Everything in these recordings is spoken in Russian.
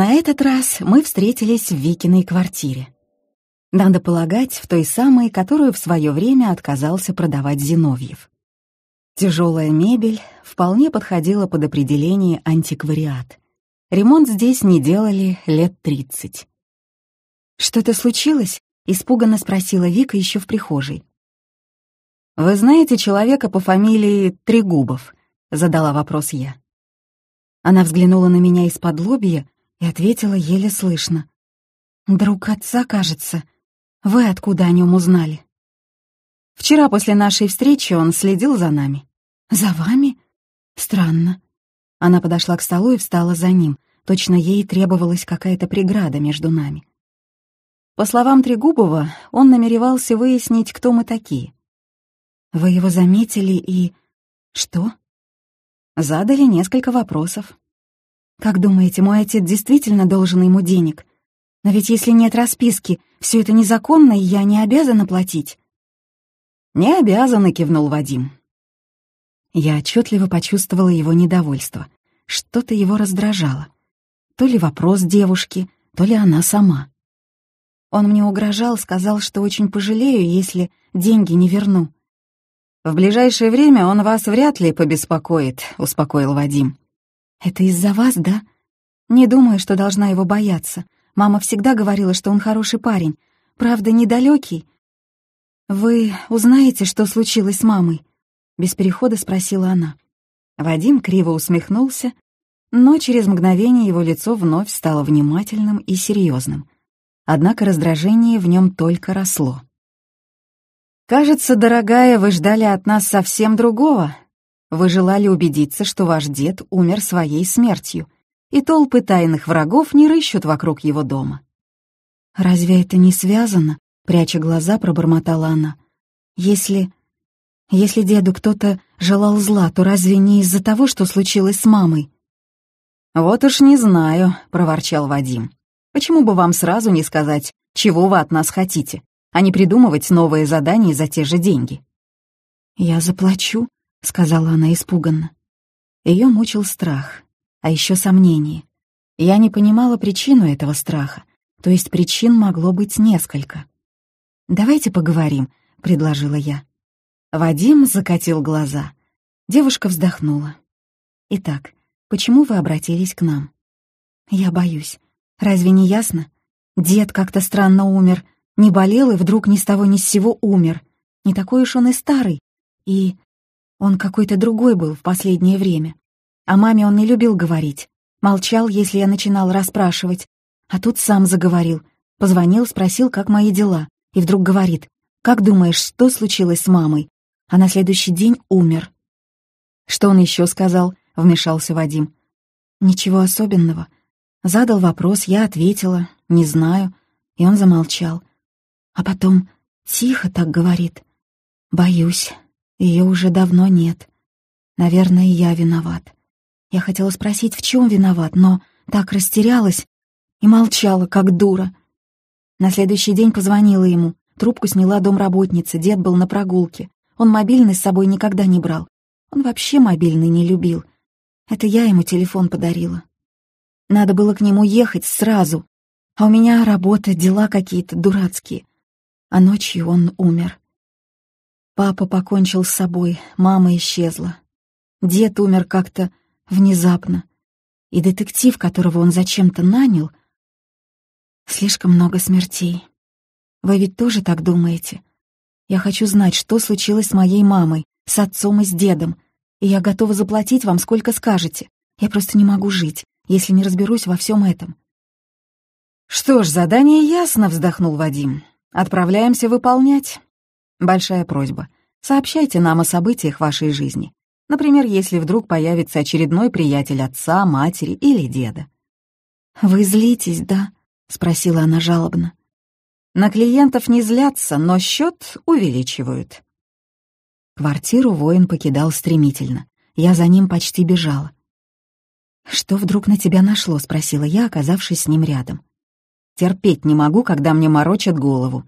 На этот раз мы встретились в Викиной квартире. Надо полагать, в той самой, которую в свое время отказался продавать Зиновьев. Тяжелая мебель вполне подходила под определение антиквариат. Ремонт здесь не делали лет тридцать. «Что-то случилось?» — испуганно спросила Вика еще в прихожей. «Вы знаете человека по фамилии Трегубов?» — задала вопрос я. Она взглянула на меня из-под лобья и ответила еле слышно. «Друг отца, кажется. Вы откуда о нем узнали?» «Вчера после нашей встречи он следил за нами». «За вами? Странно». Она подошла к столу и встала за ним. Точно ей требовалась какая-то преграда между нами. По словам Трегубова, он намеревался выяснить, кто мы такие. «Вы его заметили и...» «Что?» Задали несколько вопросов. «Как думаете, мой отец действительно должен ему денег? Но ведь если нет расписки, все это незаконно, и я не обязана платить». «Не обязана», — кивнул Вадим. Я отчетливо почувствовала его недовольство. Что-то его раздражало. То ли вопрос девушки, то ли она сама. Он мне угрожал, сказал, что очень пожалею, если деньги не верну. «В ближайшее время он вас вряд ли побеспокоит», — успокоил Вадим. «Это из-за вас, да? Не думаю, что должна его бояться. Мама всегда говорила, что он хороший парень. Правда, недалекий. Вы узнаете, что случилось с мамой?» Без перехода спросила она. Вадим криво усмехнулся, но через мгновение его лицо вновь стало внимательным и серьезным. Однако раздражение в нем только росло. «Кажется, дорогая, вы ждали от нас совсем другого. Вы желали убедиться, что ваш дед умер своей смертью, и толпы тайных врагов не рыщут вокруг его дома». «Разве это не связано?» — пряча глаза, пробормотала она. «Если если деду кто-то желал зла, то разве не из-за того, что случилось с мамой?» «Вот уж не знаю», — проворчал Вадим. «Почему бы вам сразу не сказать, чего вы от нас хотите, а не придумывать новые задания за те же деньги?» «Я заплачу», — сказала она испуганно. Ее мучил страх, а еще сомнение. Я не понимала причину этого страха, то есть причин могло быть несколько. «Давайте поговорим», — предложила я. Вадим закатил глаза. Девушка вздохнула. «Итак, почему вы обратились к нам?» «Я боюсь. Разве не ясно? Дед как-то странно умер, не болел и вдруг ни с того ни с сего умер. Не такой уж он и старый. И он какой-то другой был в последнее время. О маме он не любил говорить. Молчал, если я начинал расспрашивать. А тут сам заговорил. Позвонил, спросил, как мои дела. И вдруг говорит, «Как думаешь, что случилось с мамой?» а на следующий день умер. «Что он еще сказал?» — вмешался Вадим. «Ничего особенного. Задал вопрос, я ответила, не знаю, и он замолчал. А потом тихо так говорит. Боюсь, ее уже давно нет. Наверное, я виноват. Я хотела спросить, в чем виноват, но так растерялась и молчала, как дура. На следующий день позвонила ему. Трубку сняла домработница, дед был на прогулке. Он мобильный с собой никогда не брал. Он вообще мобильный не любил. Это я ему телефон подарила. Надо было к нему ехать сразу. А у меня работа, дела какие-то дурацкие. А ночью он умер. Папа покончил с собой, мама исчезла. Дед умер как-то внезапно. И детектив, которого он зачем-то нанял... Слишком много смертей. Вы ведь тоже так думаете? Я хочу знать, что случилось с моей мамой, с отцом и с дедом. И я готова заплатить вам, сколько скажете. Я просто не могу жить, если не разберусь во всем этом». «Что ж, задание ясно», — вздохнул Вадим. «Отправляемся выполнять. Большая просьба. Сообщайте нам о событиях вашей жизни. Например, если вдруг появится очередной приятель отца, матери или деда». «Вы злитесь, да?» — спросила она жалобно. На клиентов не злятся, но счет увеличивают. Квартиру воин покидал стремительно. Я за ним почти бежала. «Что вдруг на тебя нашло?» — спросила я, оказавшись с ним рядом. «Терпеть не могу, когда мне морочат голову».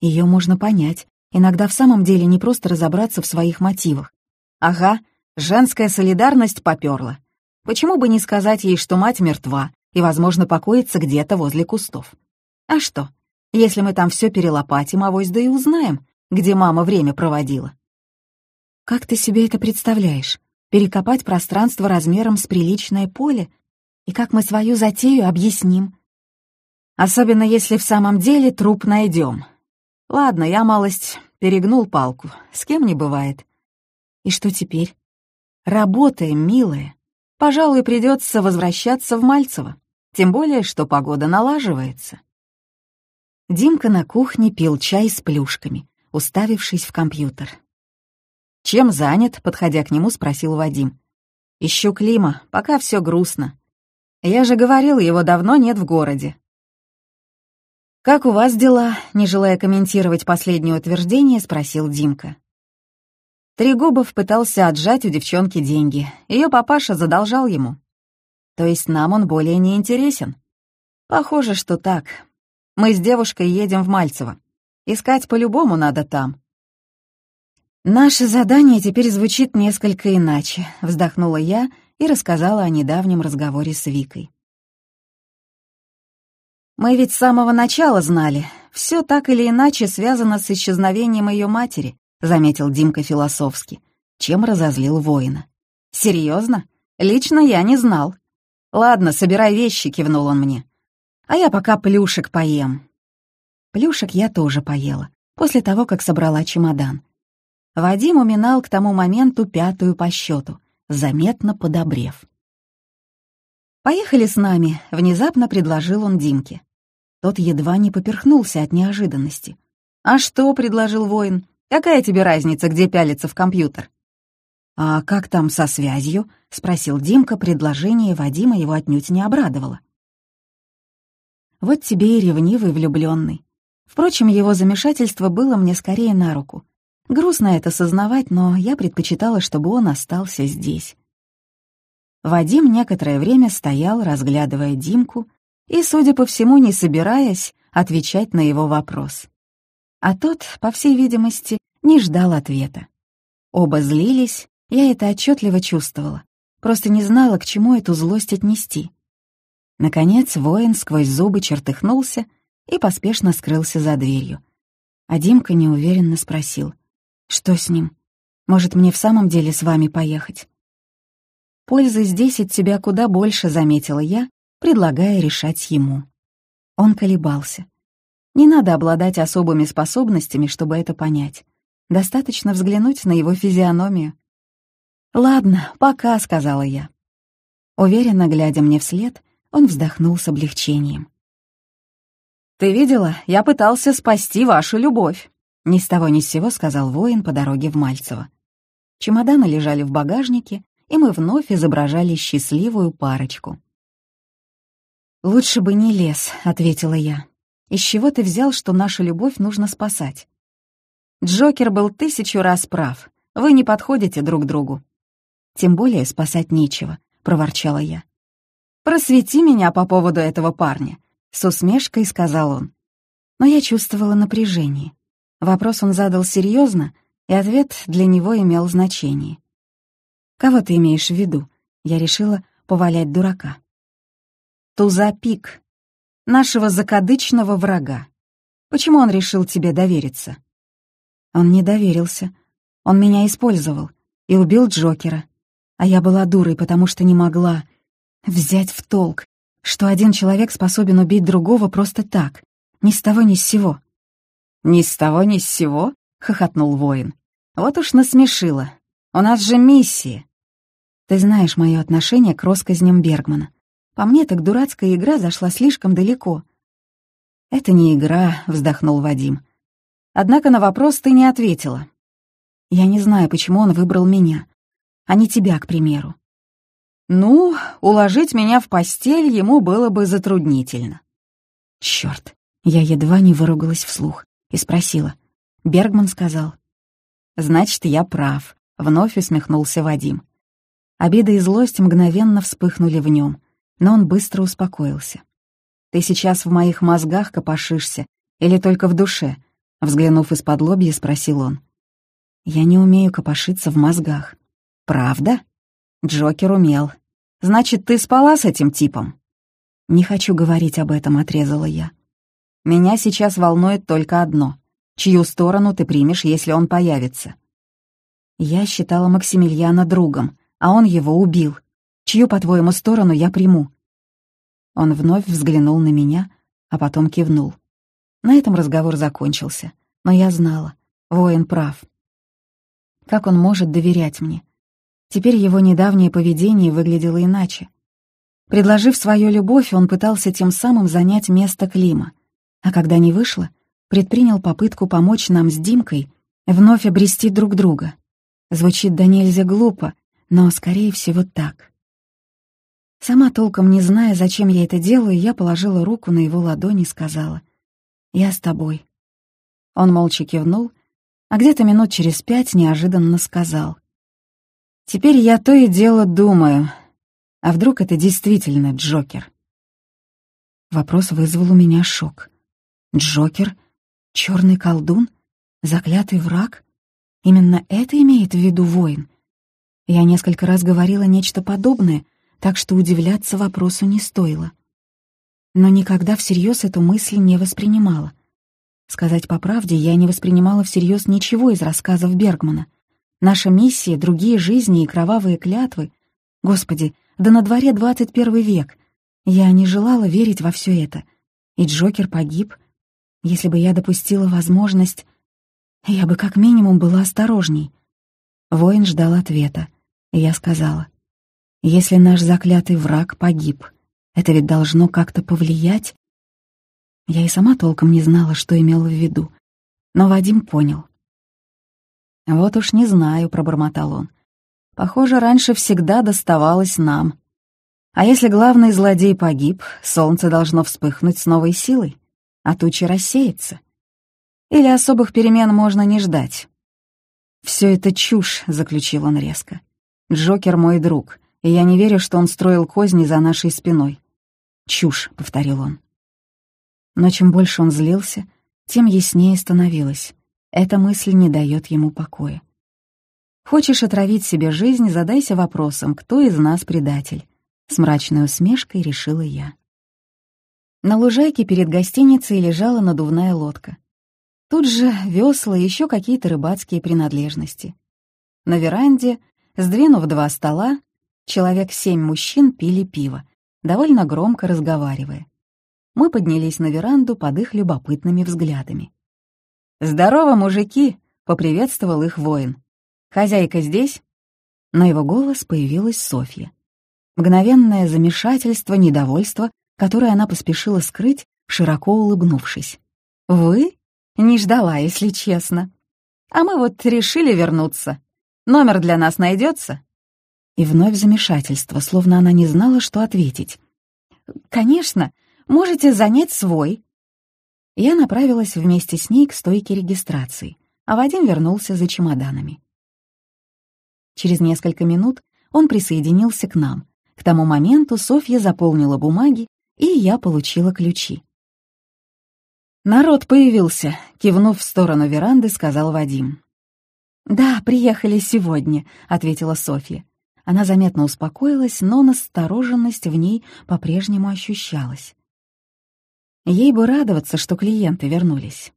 Ее можно понять. Иногда в самом деле не просто разобраться в своих мотивах. Ага, женская солидарность попёрла. Почему бы не сказать ей, что мать мертва, и, возможно, покоится где-то возле кустов. А что, если мы там все перелопатим, авось да и узнаем, где мама время проводила? Как ты себе это представляешь? Перекопать пространство размером с приличное поле? И как мы свою затею объясним? Особенно если в самом деле труп найдем. Ладно, я малость перегнул палку, с кем не бывает. И что теперь? Работаем, милая. Пожалуй, придется возвращаться в Мальцево, тем более, что погода налаживается. Димка на кухне пил чай с плюшками, уставившись в компьютер. «Чем занят?» — подходя к нему, спросил Вадим. «Ищу Клима, пока все грустно. Я же говорил, его давно нет в городе». «Как у вас дела?» — не желая комментировать последнее утверждение, спросил Димка. Трегубов пытался отжать у девчонки деньги. Ее папаша задолжал ему. То есть нам он более не интересен? Похоже, что так. Мы с девушкой едем в Мальцево. Искать по-любому надо там. «Наше задание теперь звучит несколько иначе», — вздохнула я и рассказала о недавнем разговоре с Викой. «Мы ведь с самого начала знали, все так или иначе связано с исчезновением ее матери», — заметил Димка философски, чем разозлил воина. «Серьезно? Лично я не знал». «Ладно, собирай вещи», — кивнул он мне. «А я пока плюшек поем». Плюшек я тоже поела, после того, как собрала чемодан. Вадим уминал к тому моменту пятую по счету, заметно подобрев. «Поехали с нами», — внезапно предложил он Димке. Тот едва не поперхнулся от неожиданности. «А что?» — предложил воин. «Какая тебе разница, где пялиться в компьютер?» «А как там со связью?» — спросил Димка. Предложение Вадима его отнюдь не обрадовало. «Вот тебе и ревнивый влюбленный. Впрочем, его замешательство было мне скорее на руку. Грустно это сознавать, но я предпочитала, чтобы он остался здесь. Вадим некоторое время стоял, разглядывая Димку, и, судя по всему, не собираясь отвечать на его вопрос. А тот, по всей видимости, не ждал ответа. Оба злились, я это отчетливо чувствовала, просто не знала, к чему эту злость отнести. Наконец воин сквозь зубы чертыхнулся и поспешно скрылся за дверью. А Димка неуверенно спросил — что с ним? Может, мне в самом деле с вами поехать? Пользы здесь от тебя куда больше, заметила я, предлагая решать ему. Он колебался. Не надо обладать особыми способностями, чтобы это понять. Достаточно взглянуть на его физиономию. «Ладно, пока», — сказала я. Уверенно глядя мне вслед, он вздохнул с облегчением. «Ты видела, я пытался спасти вашу любовь». Ни с того ни с сего сказал воин по дороге в Мальцево. Чемоданы лежали в багажнике, и мы вновь изображали счастливую парочку. «Лучше бы не лез», — ответила я. «Из чего ты взял, что нашу любовь нужно спасать?» Джокер был тысячу раз прав. Вы не подходите друг другу. Тем более спасать нечего, — проворчала я. «Просвети меня по поводу этого парня», — с усмешкой сказал он. Но я чувствовала напряжение. Вопрос он задал серьезно, и ответ для него имел значение. «Кого ты имеешь в виду?» Я решила повалять дурака. «Туза-пик, нашего закадычного врага. Почему он решил тебе довериться?» Он не доверился. Он меня использовал и убил Джокера. А я была дурой, потому что не могла взять в толк, что один человек способен убить другого просто так, ни с того ни с сего. «Ни с того ни с сего?» — хохотнул воин. «Вот уж насмешила. У нас же миссия». «Ты знаешь мое отношение к россказням Бергмана. По мне, так дурацкая игра зашла слишком далеко». «Это не игра», — вздохнул Вадим. «Однако на вопрос ты не ответила. Я не знаю, почему он выбрал меня, а не тебя, к примеру». «Ну, уложить меня в постель ему было бы затруднительно». Черт, я едва не выругалась вслух и спросила. Бергман сказал. «Значит, я прав», — вновь усмехнулся Вадим. Обида и злость мгновенно вспыхнули в нем, но он быстро успокоился. «Ты сейчас в моих мозгах копошишься или только в душе?» Взглянув из-под лобья, спросил он. «Я не умею копошиться в мозгах». «Правда?» Джокер умел. «Значит, ты спала с этим типом?» «Не хочу говорить об этом», — отрезала я. «Меня сейчас волнует только одно. Чью сторону ты примешь, если он появится?» Я считала Максимилиана другом, а он его убил. Чью, по-твоему, сторону я приму?» Он вновь взглянул на меня, а потом кивнул. На этом разговор закончился, но я знала, воин прав. Как он может доверять мне? Теперь его недавнее поведение выглядело иначе. Предложив свою любовь, он пытался тем самым занять место Клима, а когда не вышло, предпринял попытку помочь нам с Димкой вновь обрести друг друга. Звучит да нельзя глупо, но, скорее всего, так. Сама толком не зная, зачем я это делаю, я положила руку на его ладонь и сказала «Я с тобой». Он молча кивнул, а где-то минут через пять неожиданно сказал «Теперь я то и дело думаю, а вдруг это действительно Джокер?» Вопрос вызвал у меня шок. Джокер? Черный колдун? Заклятый враг? Именно это имеет в виду воин? Я несколько раз говорила нечто подобное, так что удивляться вопросу не стоило. Но никогда всерьез эту мысль не воспринимала. Сказать по правде, я не воспринимала всерьез ничего из рассказов Бергмана. Наша миссия, другие жизни и кровавые клятвы. Господи, да на дворе 21 век. Я не желала верить во все это. И Джокер погиб. Если бы я допустила возможность я бы как минимум была осторожней. Воин ждал ответа, и я сказала, «Если наш заклятый враг погиб, это ведь должно как-то повлиять?» Я и сама толком не знала, что имела в виду, но Вадим понял. «Вот уж не знаю», — пробормотал он. «Похоже, раньше всегда доставалось нам. А если главный злодей погиб, солнце должно вспыхнуть с новой силой, а тучи рассеяться. Или особых перемен можно не ждать?» «Все это чушь», — заключил он резко. «Джокер мой друг, и я не верю, что он строил козни за нашей спиной». «Чушь», — повторил он. Но чем больше он злился, тем яснее становилось. Эта мысль не дает ему покоя. «Хочешь отравить себе жизнь, задайся вопросом, кто из нас предатель?» С мрачной усмешкой решила я. На лужайке перед гостиницей лежала надувная лодка. Тут же весла и еще какие-то рыбацкие принадлежности. На веранде, сдвинув два стола, человек семь мужчин пили пиво, довольно громко разговаривая. Мы поднялись на веранду под их любопытными взглядами. «Здорово, мужики!» — поприветствовал их воин. «Хозяйка здесь?» На его голос появилась Софья. Мгновенное замешательство, недовольство, которое она поспешила скрыть, широко улыбнувшись. «Вы?» Не ждала, если честно. А мы вот решили вернуться. Номер для нас найдется? И вновь замешательство, словно она не знала, что ответить. «Конечно, можете занять свой». Я направилась вместе с ней к стойке регистрации, а Вадим вернулся за чемоданами. Через несколько минут он присоединился к нам. К тому моменту Софья заполнила бумаги, и я получила ключи. «Народ появился», — кивнув в сторону веранды, сказал Вадим. «Да, приехали сегодня», — ответила Софья. Она заметно успокоилась, но настороженность в ней по-прежнему ощущалась. Ей бы радоваться, что клиенты вернулись.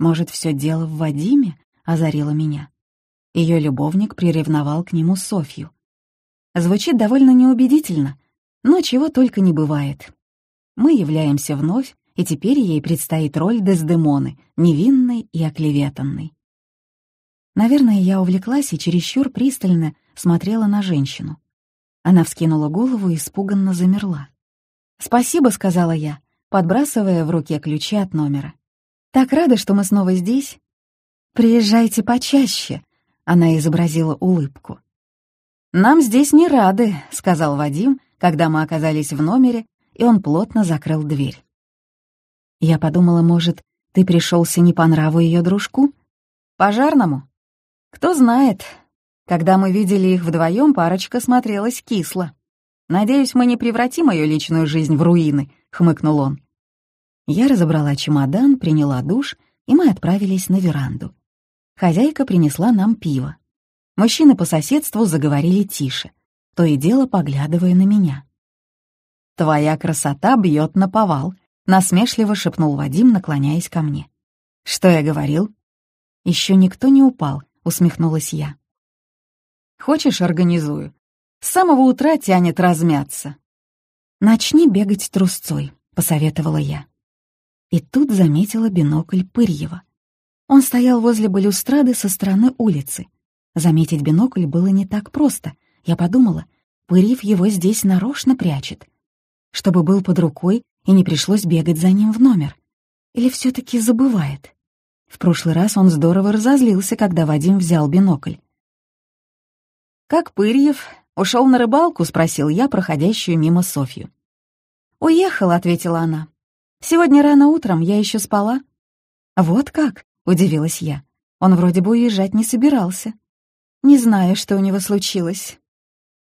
Может, все дело в Вадиме, озарила меня. Ее любовник приревновал к нему Софью. Звучит довольно неубедительно, но чего только не бывает. Мы являемся вновь и теперь ей предстоит роль Дездемоны, невинной и оклеветанной. Наверное, я увлеклась и чересчур пристально смотрела на женщину. Она вскинула голову и испуганно замерла. «Спасибо», — сказала я, подбрасывая в руке ключи от номера. «Так рада, что мы снова здесь». «Приезжайте почаще», — она изобразила улыбку. «Нам здесь не рады», — сказал Вадим, когда мы оказались в номере, и он плотно закрыл дверь. Я подумала, может, ты пришелся не по нраву ее дружку? Пожарному? Кто знает. Когда мы видели их вдвоем, парочка смотрелась кисло. «Надеюсь, мы не превратим ее личную жизнь в руины», — хмыкнул он. Я разобрала чемодан, приняла душ, и мы отправились на веранду. Хозяйка принесла нам пиво. Мужчины по соседству заговорили тише, то и дело поглядывая на меня. твоя красота бьет на повал», — насмешливо шепнул Вадим, наклоняясь ко мне. «Что я говорил?» «Еще никто не упал», — усмехнулась я. «Хочешь, организую? С самого утра тянет размяться». «Начни бегать трусцой», — посоветовала я. И тут заметила бинокль Пырьева. Он стоял возле балюстрады со стороны улицы. Заметить бинокль было не так просто. Я подумала, Пырьев его здесь нарочно прячет, чтобы был под рукой и не пришлось бегать за ним в номер. Или все таки забывает? В прошлый раз он здорово разозлился, когда Вадим взял бинокль. «Как Пырьев? Ушел на рыбалку?» — спросил я, проходящую мимо Софью. «Уехал», — ответила она. «Сегодня рано утром я еще спала». «Вот как?» — удивилась я. «Он вроде бы уезжать не собирался». «Не знаю, что у него случилось».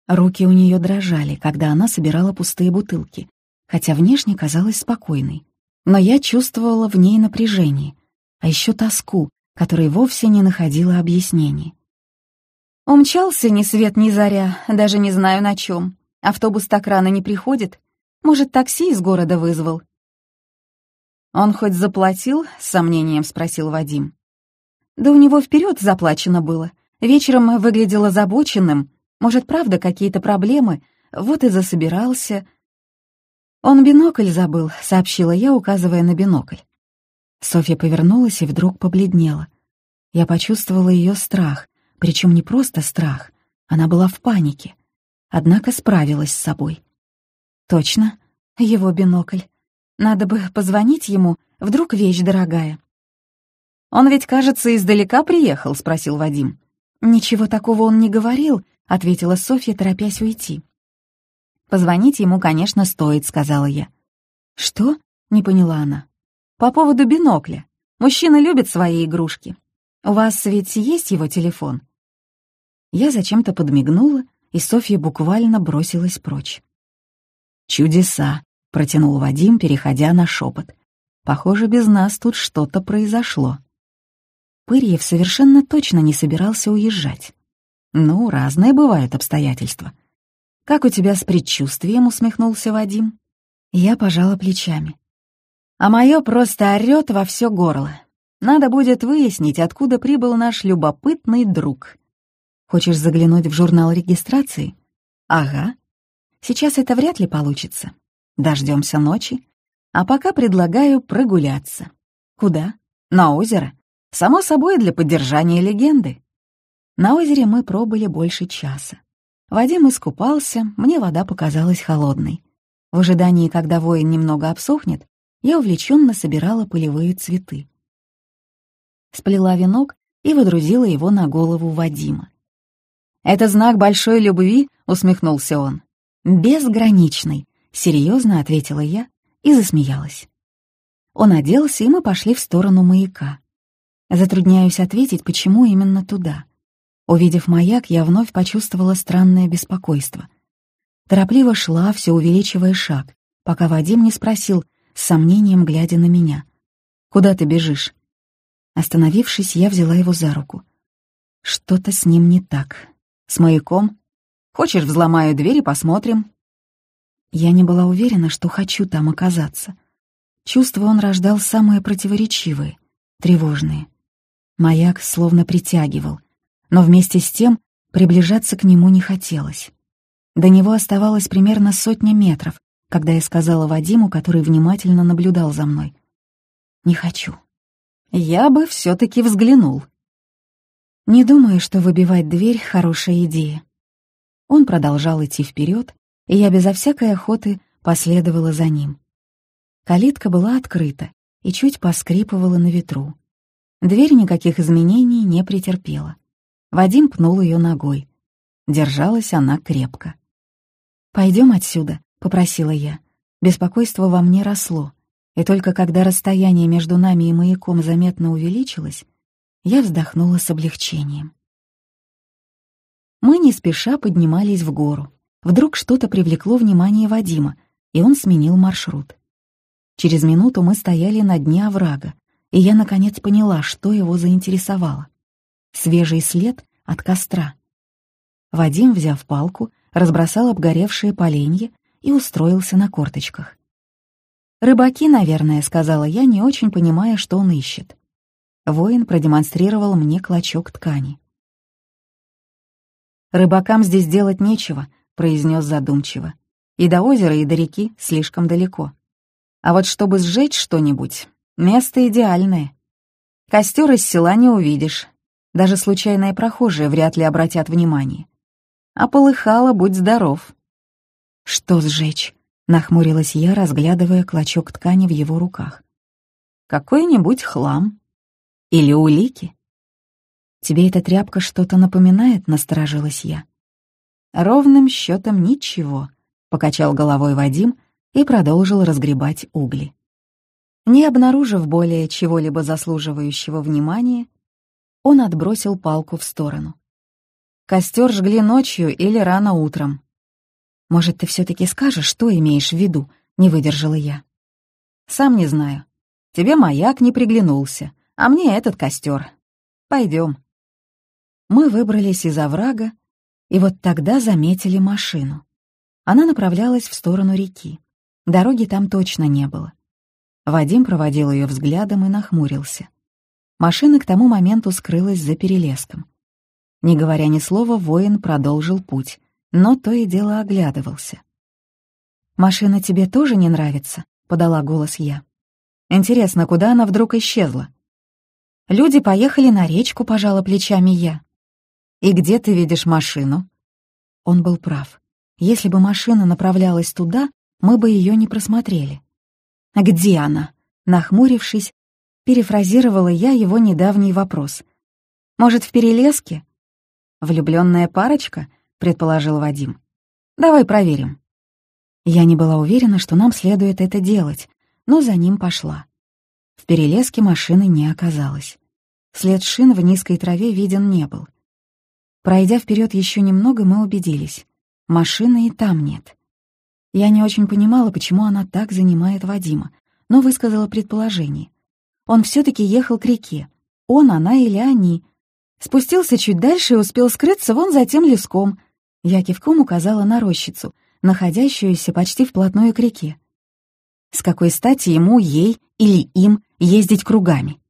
Руки у нее дрожали, когда она собирала пустые бутылки, хотя внешне казалась спокойной. Но я чувствовала в ней напряжение, а еще тоску, которой вовсе не находила объяснений. Умчался ни свет ни заря, даже не знаю на чем. Автобус так рано не приходит. Может, такси из города вызвал. «Он хоть заплатил?» — с сомнением спросил Вадим. «Да у него вперед заплачено было. Вечером выглядел озабоченным, может, правда, какие-то проблемы? Вот и засобирался. Он бинокль забыл, сообщила я, указывая на бинокль. Софья повернулась и вдруг побледнела. Я почувствовала ее страх, причем не просто страх, она была в панике, однако справилась с собой. Точно, его бинокль. Надо бы позвонить ему, вдруг вещь дорогая. «Он ведь, кажется, издалека приехал?» — спросил Вадим. «Ничего такого он не говорил, — ответила Софья, торопясь уйти. «Позвонить ему, конечно, стоит», — сказала я. «Что?» — не поняла она. «По поводу бинокля. Мужчины любят свои игрушки. У вас ведь есть его телефон?» Я зачем-то подмигнула, и Софья буквально бросилась прочь. «Чудеса!» — протянул Вадим, переходя на шепот. «Похоже, без нас тут что-то произошло». Пырьев совершенно точно не собирался уезжать. «Ну, разные бывают обстоятельства». «Как у тебя с предчувствием?» — усмехнулся Вадим. Я пожала плечами. «А мое просто орёт во все горло. Надо будет выяснить, откуда прибыл наш любопытный друг. Хочешь заглянуть в журнал регистрации? Ага. Сейчас это вряд ли получится. Дождемся ночи. А пока предлагаю прогуляться. Куда? На озеро. Само собой, для поддержания легенды. На озере мы пробыли больше часа. Вадим искупался, мне вода показалась холодной. В ожидании, когда воин немного обсохнет, я увлеченно собирала полевые цветы. Сплела венок и водрузила его на голову Вадима. «Это знак большой любви?» — усмехнулся он. «Безграничный», — серьезно ответила я и засмеялась. Он оделся, и мы пошли в сторону маяка. Затрудняюсь ответить, почему именно туда. Увидев маяк, я вновь почувствовала странное беспокойство. Торопливо шла, все увеличивая шаг, пока Вадим не спросил, с сомнением глядя на меня. «Куда ты бежишь?» Остановившись, я взяла его за руку. Что-то с ним не так. С маяком? Хочешь, взломаю дверь и посмотрим? Я не была уверена, что хочу там оказаться. Чувства он рождал самые противоречивые, тревожные. Маяк словно притягивал, но вместе с тем приближаться к нему не хотелось. До него оставалось примерно сотня метров, когда я сказала Вадиму, который внимательно наблюдал за мной. «Не хочу. Я бы все таки взглянул». Не думаю, что выбивать дверь — хорошая идея. Он продолжал идти вперед, и я безо всякой охоты последовала за ним. Калитка была открыта и чуть поскрипывала на ветру. Дверь никаких изменений не претерпела. Вадим пнул ее ногой. Держалась она крепко. Пойдем отсюда», — попросила я. Беспокойство во мне росло, и только когда расстояние между нами и маяком заметно увеличилось, я вздохнула с облегчением. Мы не спеша поднимались в гору. Вдруг что-то привлекло внимание Вадима, и он сменил маршрут. Через минуту мы стояли на дне оврага, и я наконец поняла, что его заинтересовало свежий след от костра. Вадим, взяв палку, разбросал обгоревшие поленья и устроился на корточках. «Рыбаки, наверное», — сказала я, не очень понимая, что он ищет. Воин продемонстрировал мне клочок ткани. «Рыбакам здесь делать нечего», — произнес задумчиво. «И до озера, и до реки слишком далеко. А вот чтобы сжечь что-нибудь, место идеальное. Костер из села не увидишь. Даже случайные прохожие вряд ли обратят внимание. А полыхало, будь здоров». «Что сжечь?» — нахмурилась я, разглядывая клочок ткани в его руках. «Какой-нибудь хлам. Или улики?» «Тебе эта тряпка что-то напоминает?» — насторожилась я. «Ровным счетом ничего», — покачал головой Вадим и продолжил разгребать угли. Не обнаружив более чего-либо заслуживающего внимания, он отбросил палку в сторону. Костер жгли ночью или рано утром. «Может, ты все-таки скажешь, что имеешь в виду?» — не выдержала я. «Сам не знаю. Тебе маяк не приглянулся, а мне этот костер. Пойдем. Мы выбрались из оврага, и вот тогда заметили машину. Она направлялась в сторону реки. Дороги там точно не было. Вадим проводил ее взглядом и нахмурился. Машина к тому моменту скрылась за перелеском. Не говоря ни слова, воин продолжил путь, но то и дело оглядывался. «Машина тебе тоже не нравится?» — подала голос я. «Интересно, куда она вдруг исчезла?» «Люди поехали на речку», — пожала плечами я. «И где ты видишь машину?» Он был прав. Если бы машина направлялась туда, мы бы ее не просмотрели. «Где она?» — нахмурившись, перефразировала я его недавний вопрос. «Может, в перелеске?» «Влюбленная парочка?» — предположил Вадим. «Давай проверим». Я не была уверена, что нам следует это делать, но за ним пошла. В перелеске машины не оказалось. След шин в низкой траве виден не был. Пройдя вперед еще немного, мы убедились. Машины и там нет. Я не очень понимала, почему она так занимает Вадима, но высказала предположение. Он все таки ехал к реке. Он, она или они — Спустился чуть дальше и успел скрыться вон за тем леском. Я кивком указала на рощицу, находящуюся почти вплотную к реке. С какой стати ему, ей или им ездить кругами?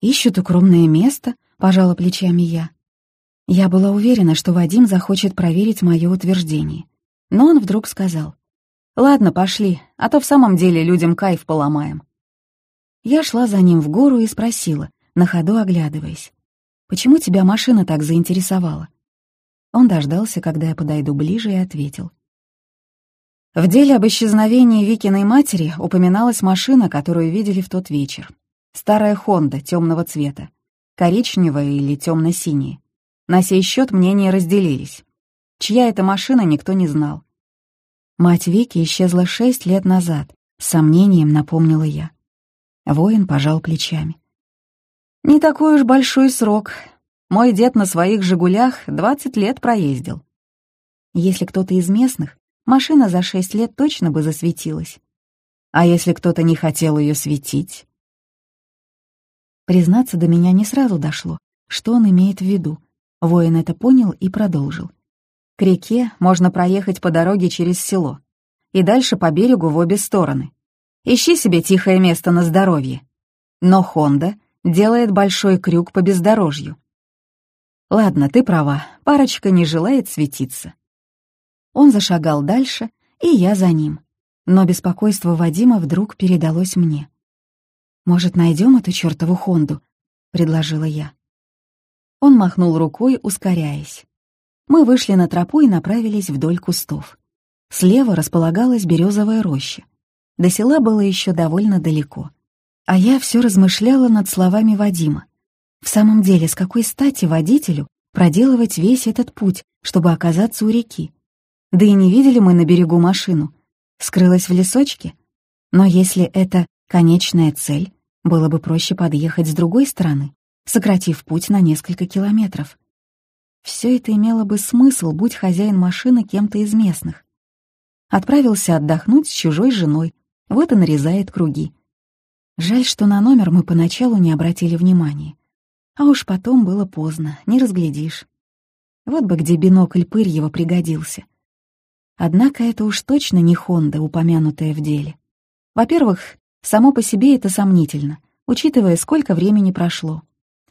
Ищут укромное место, пожала плечами я. Я была уверена, что Вадим захочет проверить мое утверждение. Но он вдруг сказал. «Ладно, пошли, а то в самом деле людям кайф поломаем». Я шла за ним в гору и спросила, на ходу оглядываясь. Почему тебя машина так заинтересовала?» Он дождался, когда я подойду ближе, и ответил. В деле об исчезновении Викиной матери упоминалась машина, которую видели в тот вечер. Старая Хонда темного цвета, коричневая или темно-синяя. На сей счет мнения разделились. Чья это машина, никто не знал. Мать Вики исчезла шесть лет назад, с сомнением напомнила я. Воин пожал плечами. Не такой уж большой срок. Мой дед на своих «Жигулях» 20 лет проездил. Если кто-то из местных, машина за 6 лет точно бы засветилась. А если кто-то не хотел ее светить? Признаться, до меня не сразу дошло, что он имеет в виду. Воин это понял и продолжил. К реке можно проехать по дороге через село. И дальше по берегу в обе стороны. Ищи себе тихое место на здоровье. Но Хонда — делает большой крюк по бездорожью. Ладно, ты права, парочка не желает светиться. Он зашагал дальше, и я за ним. Но беспокойство Вадима вдруг передалось мне. «Может, найдем эту чертову Хонду?» — предложила я. Он махнул рукой, ускоряясь. Мы вышли на тропу и направились вдоль кустов. Слева располагалась березовая роща. До села было еще довольно далеко. А я все размышляла над словами Вадима. В самом деле, с какой стати водителю проделывать весь этот путь, чтобы оказаться у реки? Да и не видели мы на берегу машину. Скрылась в лесочке? Но если это конечная цель, было бы проще подъехать с другой стороны, сократив путь на несколько километров. Все это имело бы смысл, будь хозяин машины кем-то из местных. Отправился отдохнуть с чужой женой, вот и нарезает круги. Жаль, что на номер мы поначалу не обратили внимания. А уж потом было поздно, не разглядишь. Вот бы где бинокль Пырьева пригодился. Однако это уж точно не Хонда, упомянутая в деле. Во-первых, само по себе это сомнительно, учитывая, сколько времени прошло.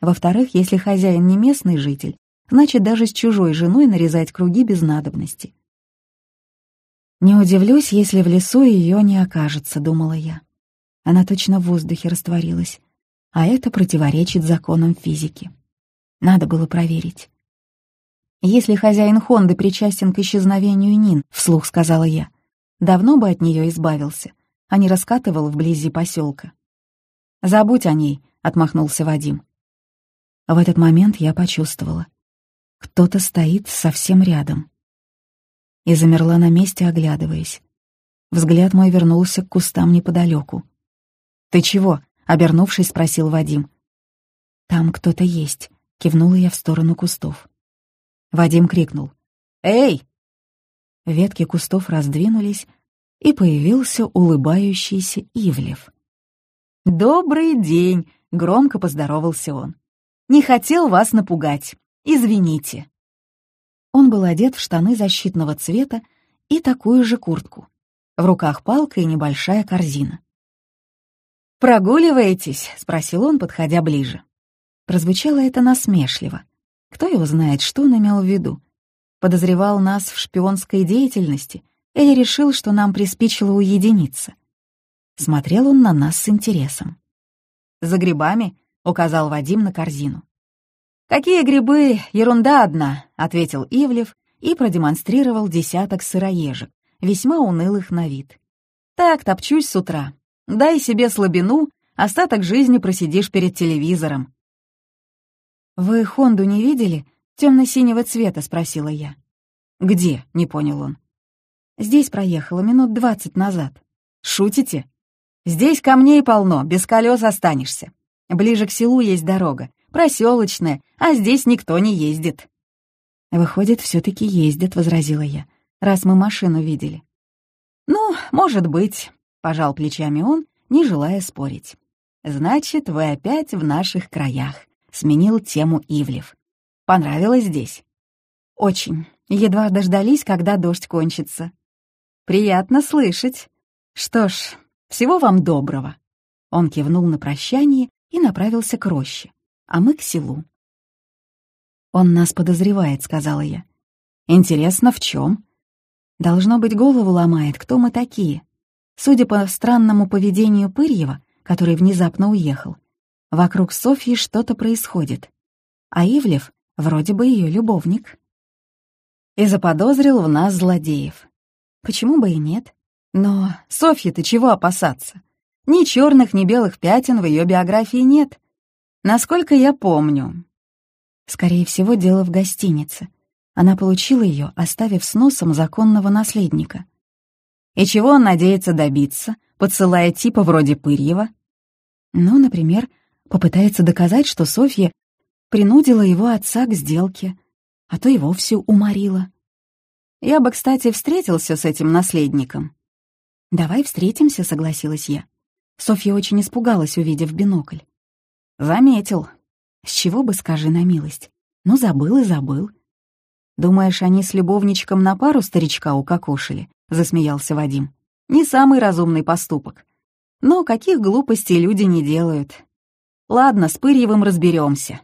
Во-вторых, если хозяин не местный житель, значит, даже с чужой женой нарезать круги без надобности. «Не удивлюсь, если в лесу ее не окажется», — думала я. Она точно в воздухе растворилась, а это противоречит законам физики. Надо было проверить. «Если хозяин Хонды причастен к исчезновению Нин», — вслух сказала я, «давно бы от нее избавился, а не раскатывал вблизи поселка. «Забудь о ней», — отмахнулся Вадим. В этот момент я почувствовала. Кто-то стоит совсем рядом. И замерла на месте, оглядываясь. Взгляд мой вернулся к кустам неподалеку. «Ты чего?» — обернувшись, спросил Вадим. «Там кто-то есть», — кивнула я в сторону кустов. Вадим крикнул. «Эй!» Ветки кустов раздвинулись, и появился улыбающийся Ивлев. «Добрый день!» — громко поздоровался он. «Не хотел вас напугать. Извините». Он был одет в штаны защитного цвета и такую же куртку. В руках палка и небольшая корзина. «Прогуливаетесь?» — спросил он, подходя ближе. Прозвучало это насмешливо. Кто его знает, что он имел в виду? Подозревал нас в шпионской деятельности или решил, что нам приспичило уединиться? Смотрел он на нас с интересом. «За грибами?» — указал Вадим на корзину. «Какие грибы? Ерунда одна», — ответил Ивлев и продемонстрировал десяток сыроежек, весьма унылых на вид. «Так, топчусь с утра. Дай себе слабину, остаток жизни просидишь перед телевизором». «Вы Хонду не видели? Темно-синего цвета?» — спросила я. «Где?» — не понял он. «Здесь проехала минут двадцать назад». «Шутите? Здесь камней полно, без колес останешься. Ближе к селу есть дорога, проселочная, а здесь никто не ездит». «Выходит, все таки ездят», — возразила я, «раз мы машину видели». «Ну, может быть», — пожал плечами он, не желая спорить. «Значит, вы опять в наших краях сменил тему Ивлев. «Понравилось здесь?» «Очень. Едва дождались, когда дождь кончится». «Приятно слышать. Что ж, всего вам доброго». Он кивнул на прощание и направился к роще, а мы к селу. «Он нас подозревает», — сказала я. «Интересно, в чем? Должно быть, голову ломает, кто мы такие. Судя по странному поведению Пырьева, который внезапно уехал, Вокруг Софьи что-то происходит. А Ивлев вроде бы ее любовник. И заподозрил в нас злодеев. Почему бы и нет? Но Софье-то чего опасаться? Ни черных, ни белых пятен в ее биографии нет. Насколько я помню. Скорее всего, дело в гостинице. Она получила ее, оставив с носом законного наследника. И чего он надеется добиться, подсылая типа вроде Пырьева? Ну, например, попытается доказать, что Софья принудила его отца к сделке, а то и вовсе уморила. Я бы, кстати, встретился с этим наследником. «Давай встретимся», — согласилась я. Софья очень испугалась, увидев бинокль. «Заметил. С чего бы, скажи на милость. Ну, забыл и забыл». «Думаешь, они с любовничком на пару старичка укокошили?» — засмеялся Вадим. «Не самый разумный поступок. Но каких глупостей люди не делают. Ладно, с Пырьевым разберемся.